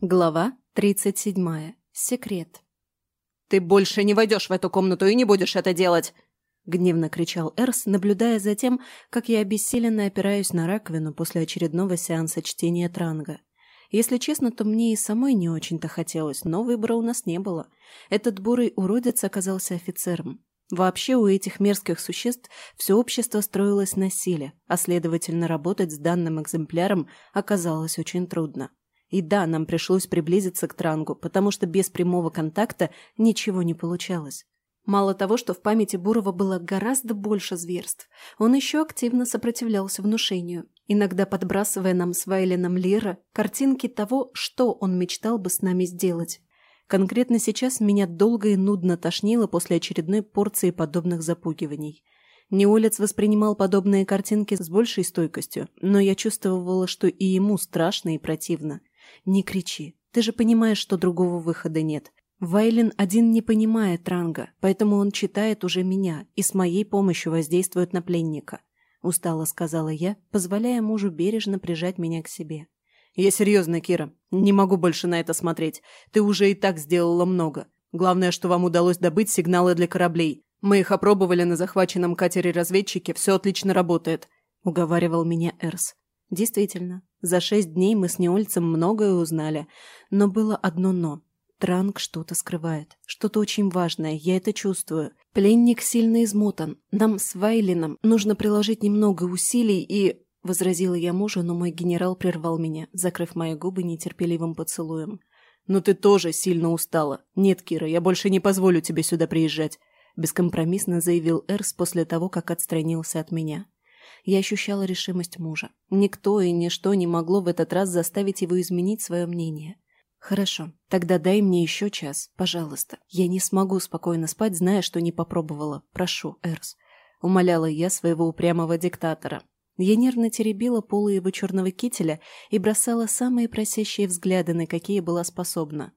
Глава 37. Секрет. «Ты больше не войдешь в эту комнату и не будешь это делать!» Гневно кричал Эрс, наблюдая за тем, как я обессиленно опираюсь на раковину после очередного сеанса чтения транга. Если честно, то мне и самой не очень-то хотелось, но выбора у нас не было. Этот бурый уродец оказался офицером. Вообще у этих мерзких существ все общество строилось на силе, а следовательно работать с данным экземпляром оказалось очень трудно. И да, нам пришлось приблизиться к Трангу, потому что без прямого контакта ничего не получалось. Мало того, что в памяти Бурова было гораздо больше зверств, он еще активно сопротивлялся внушению, иногда подбрасывая нам с Вайлином Лира картинки того, что он мечтал бы с нами сделать. Конкретно сейчас меня долго и нудно тошнило после очередной порции подобных запугиваний. Неолец воспринимал подобные картинки с большей стойкостью, но я чувствовала, что и ему страшно и противно. «Не кричи. Ты же понимаешь, что другого выхода нет. Вайлен один не понимает ранга, поэтому он читает уже меня и с моей помощью воздействует на пленника», — устало сказала я, позволяя мужу бережно прижать меня к себе. «Я серьезно, Кира. Не могу больше на это смотреть. Ты уже и так сделала много. Главное, что вам удалось добыть сигналы для кораблей. Мы их опробовали на захваченном катере-разведчике, все отлично работает», — уговаривал меня Эрс. Действительно, за шесть дней мы с Неольцем многое узнали, но было одно «но». Транк что-то скрывает, что-то очень важное, я это чувствую. Пленник сильно измотан, нам с Вайлином нужно приложить немного усилий и... Возразила я мужу, но мой генерал прервал меня, закрыв мои губы нетерпеливым поцелуем. «Но ты тоже сильно устала. Нет, Кира, я больше не позволю тебе сюда приезжать», бескомпромиссно заявил Эрс после того, как отстранился от меня. Я ощущала решимость мужа. Никто и ничто не могло в этот раз заставить его изменить свое мнение. «Хорошо, тогда дай мне еще час, пожалуйста. Я не смогу спокойно спать, зная, что не попробовала. Прошу, Эрс», — умоляла я своего упрямого диктатора. Я нервно теребила полы его черного кителя и бросала самые просящие взгляды, на какие была способна.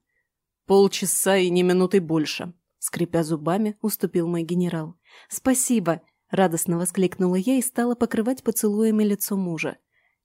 «Полчаса и не минуты больше», — скрипя зубами, уступил мой генерал. «Спасибо!» Радостно воскликнула я и стала покрывать поцелуями лицо мужа.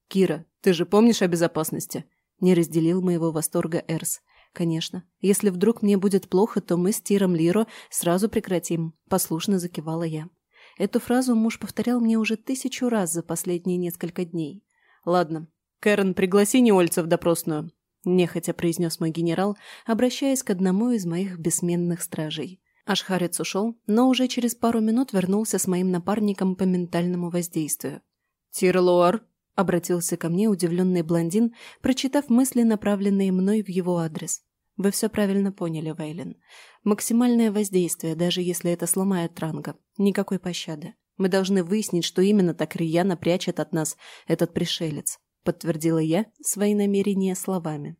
«Кира, ты же помнишь о безопасности?» Не разделил моего восторга Эрс. «Конечно. Если вдруг мне будет плохо, то мы с Тиром Лиро сразу прекратим», — послушно закивала я. Эту фразу муж повторял мне уже тысячу раз за последние несколько дней. «Ладно. Кэрон, пригласи Неольца в допросную», — нехотя произнес мой генерал, обращаясь к одному из моих бессменных стражей. Ашхарец ушел, но уже через пару минут вернулся с моим напарником по ментальному воздействию. «Тирлуар», — обратился ко мне удивленный блондин, прочитав мысли, направленные мной в его адрес. «Вы все правильно поняли, Вейлен. Максимальное воздействие, даже если это сломает Транга. Никакой пощады. Мы должны выяснить, что именно так рьяно прячет от нас этот пришелец», — подтвердила я свои намерения словами.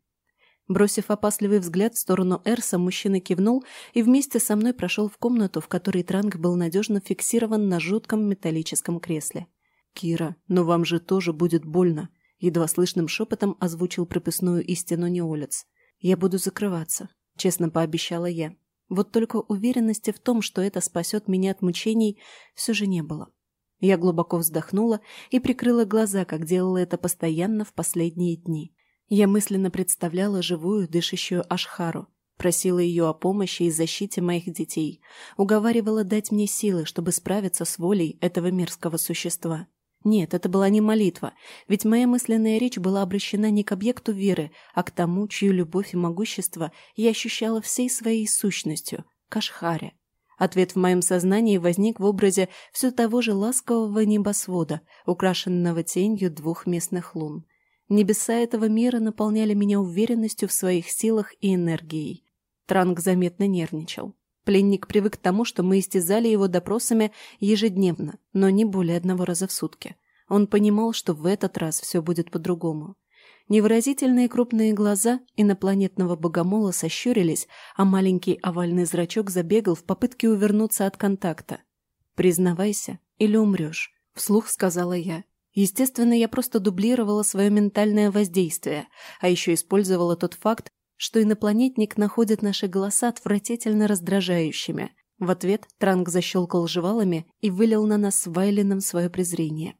Бросив опасливый взгляд в сторону Эрса, мужчина кивнул и вместе со мной прошел в комнату, в которой Транк был надежно фиксирован на жутком металлическом кресле. «Кира, но вам же тоже будет больно», — едва слышным шепотом озвучил прописную истину Неолец. «Я буду закрываться», — честно пообещала я. Вот только уверенности в том, что это спасет меня от мучений, все же не было. Я глубоко вздохнула и прикрыла глаза, как делала это постоянно в последние дни. Я мысленно представляла живую, дышащую Ашхару, просила ее о помощи и защите моих детей, уговаривала дать мне силы, чтобы справиться с волей этого мерзкого существа. Нет, это была не молитва, ведь моя мысленная речь была обращена не к объекту веры, а к тому, чью любовь и могущество я ощущала всей своей сущностью — к Ашхаре. Ответ в моем сознании возник в образе все того же ласкового небосвода, украшенного тенью двух местных лун — Небеса этого мира наполняли меня уверенностью в своих силах и энергией. Транк заметно нервничал. Пленник привык к тому, что мы истязали его допросами ежедневно, но не более одного раза в сутки. Он понимал, что в этот раз все будет по-другому. Невыразительные крупные глаза инопланетного богомола сощурились, а маленький овальный зрачок забегал в попытке увернуться от контакта. «Признавайся, или умрешь», — вслух сказала я. Естественно, я просто дублировала свое ментальное воздействие, а еще использовала тот факт, что инопланетник находит наши голоса отвратительно раздражающими. В ответ Транк защелкал жевалами и вылил на нас с Вайлином свое презрение.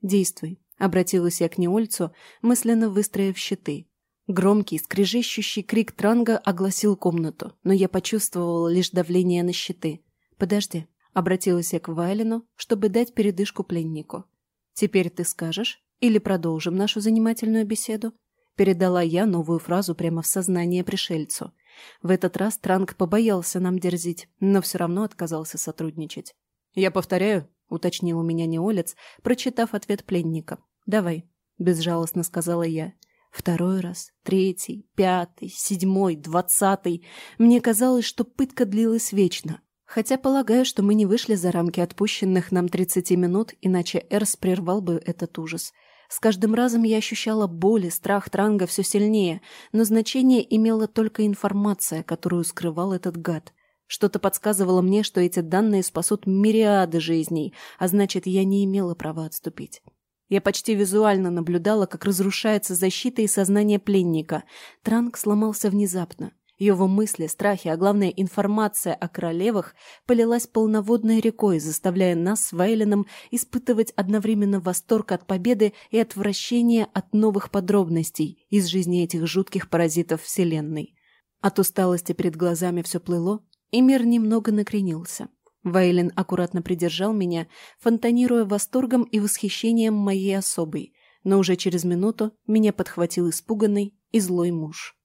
«Действуй», — обратилась я к Неольцу, мысленно выстроив щиты. Громкий, скрежещущий крик Транга огласил комнату, но я почувствовала лишь давление на щиты. «Подожди», — обратилась я к Вайлину, чтобы дать передышку пленнику. «Теперь ты скажешь? Или продолжим нашу занимательную беседу?» Передала я новую фразу прямо в сознание пришельцу. В этот раз Транг побоялся нам дерзить, но все равно отказался сотрудничать. «Я повторяю», — уточнил у меня неолец, прочитав ответ пленника. «Давай», — безжалостно сказала я. Второй раз, третий, пятый, седьмой, двадцатый. Мне казалось, что пытка длилась вечно. Хотя полагаю, что мы не вышли за рамки отпущенных нам 30 минут, иначе Эрс прервал бы этот ужас. С каждым разом я ощущала боль и страх Транга все сильнее, но значение имела только информация, которую скрывал этот гад. Что-то подсказывало мне, что эти данные спасут мириады жизней, а значит, я не имела права отступить. Я почти визуально наблюдала, как разрушается защита и сознание пленника. Транк сломался внезапно. Его мысли, страхи, а главное информация о королевах полилась полноводной рекой, заставляя нас с Вейленом испытывать одновременно восторг от победы и отвращение от новых подробностей из жизни этих жутких паразитов Вселенной. От усталости перед глазами все плыло, и мир немного накренился. Вейлин аккуратно придержал меня, фонтанируя восторгом и восхищением моей особой, но уже через минуту меня подхватил испуганный и злой муж.